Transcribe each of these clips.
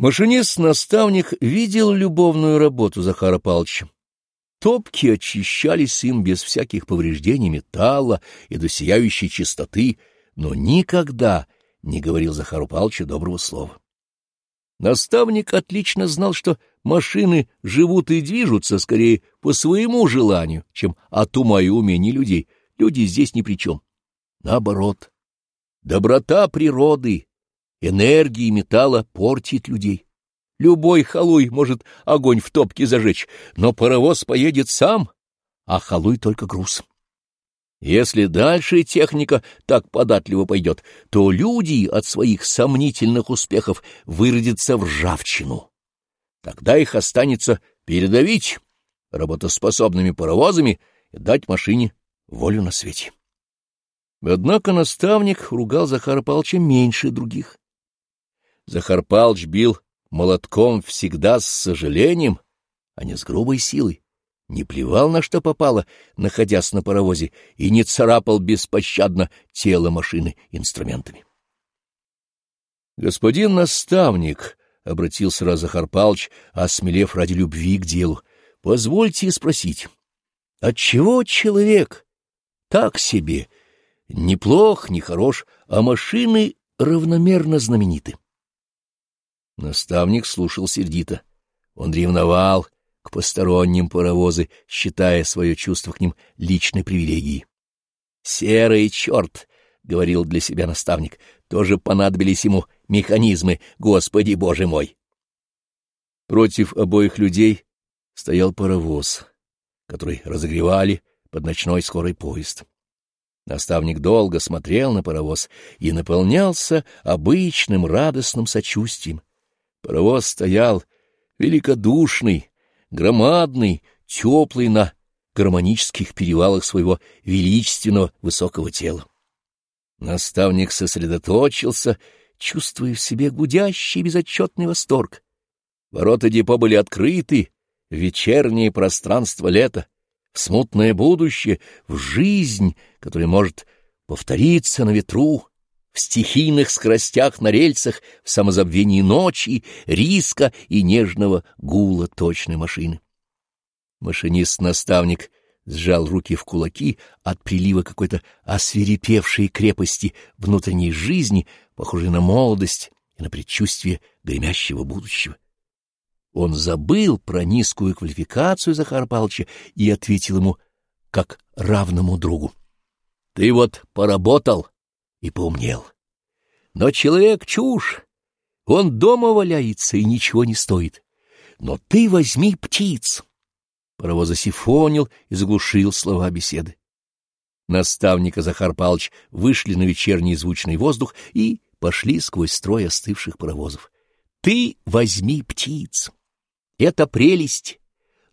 Машинист-наставник видел любовную работу Захара Павловича. Топки очищались им без всяких повреждений металла и до сияющей чистоты, но никогда не говорил Захару Павловичу доброго слова. Наставник отлично знал, что машины живут и движутся скорее по своему желанию, чем от ума и умения людей. Люди здесь ни при чем. Наоборот, доброта природы, энергии металла портит людей. Любой халуй может огонь в топке зажечь, но паровоз поедет сам, а халуй только груз. Если дальше техника так податливо пойдет, то люди от своих сомнительных успехов выродятся в ржавчину. Тогда их останется передавить работоспособными паровозами и дать машине волю на свете. Однако наставник ругал Захара Павловича меньше других. Захар Павлович бил молотком всегда с сожалением, а не с грубой силой не плевал на что попало, находясь на паровозе, и не царапал беспощадно тело машины инструментами. «Господин наставник», — обратился раз Захар Палыч, осмелев ради любви к делу, — «позвольте спросить, отчего человек так себе, неплох, не хорош, а машины равномерно знамениты?» Наставник слушал сердито. Он ревновал, — к посторонним паровозы, считая свое чувство к ним личной привилегией. «Серый черт!» — говорил для себя наставник. «Тоже понадобились ему механизмы, Господи Боже мой!» Против обоих людей стоял паровоз, который разогревали под ночной скорый поезд. Наставник долго смотрел на паровоз и наполнялся обычным радостным сочувствием. Паровоз стоял великодушный, громадный, теплый на гармонических перевалах своего величественного высокого тела. Наставник сосредоточился, чувствуя в себе гудящий безотчетный восторг. Ворота депо были открыты, в вечернее пространство лета, в смутное будущее, в жизнь, которая может повториться на ветру, в стихийных скоростях на рельсах, в самозабвении ночи, риска и нежного гула точной машины. Машинист-наставник сжал руки в кулаки от прилива какой-то освирепевшей крепости внутренней жизни, похожей на молодость и на предчувствие гремящего будущего. Он забыл про низкую квалификацию Захара Павловича и ответил ему как равному другу. — Ты вот поработал, и поумнел. Но человек — чушь. Он дома валяется и ничего не стоит. Но ты возьми птиц. Паровоз засифонил и заглушил слова беседы. Наставника Захар Павлович вышли на вечерний звучный воздух и пошли сквозь строй остывших паровозов. Ты возьми птиц. Это прелесть,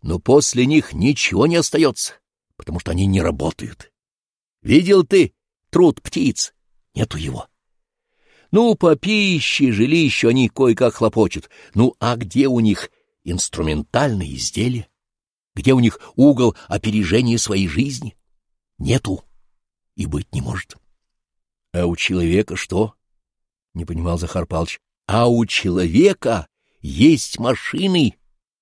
но после них ничего не остается, потому что они не работают. Видел ты труд птиц? Нету его. Ну, по пище, жилищу они кое-как хлопочут. Ну, а где у них инструментальные изделия? Где у них угол опережения своей жизни? Нету и быть не может. А у человека что? Не понимал Захар Павлович. А у человека есть машины.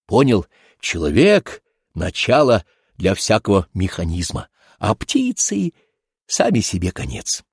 Понял? Человек — начало для всякого механизма, а птицы — сами себе конец.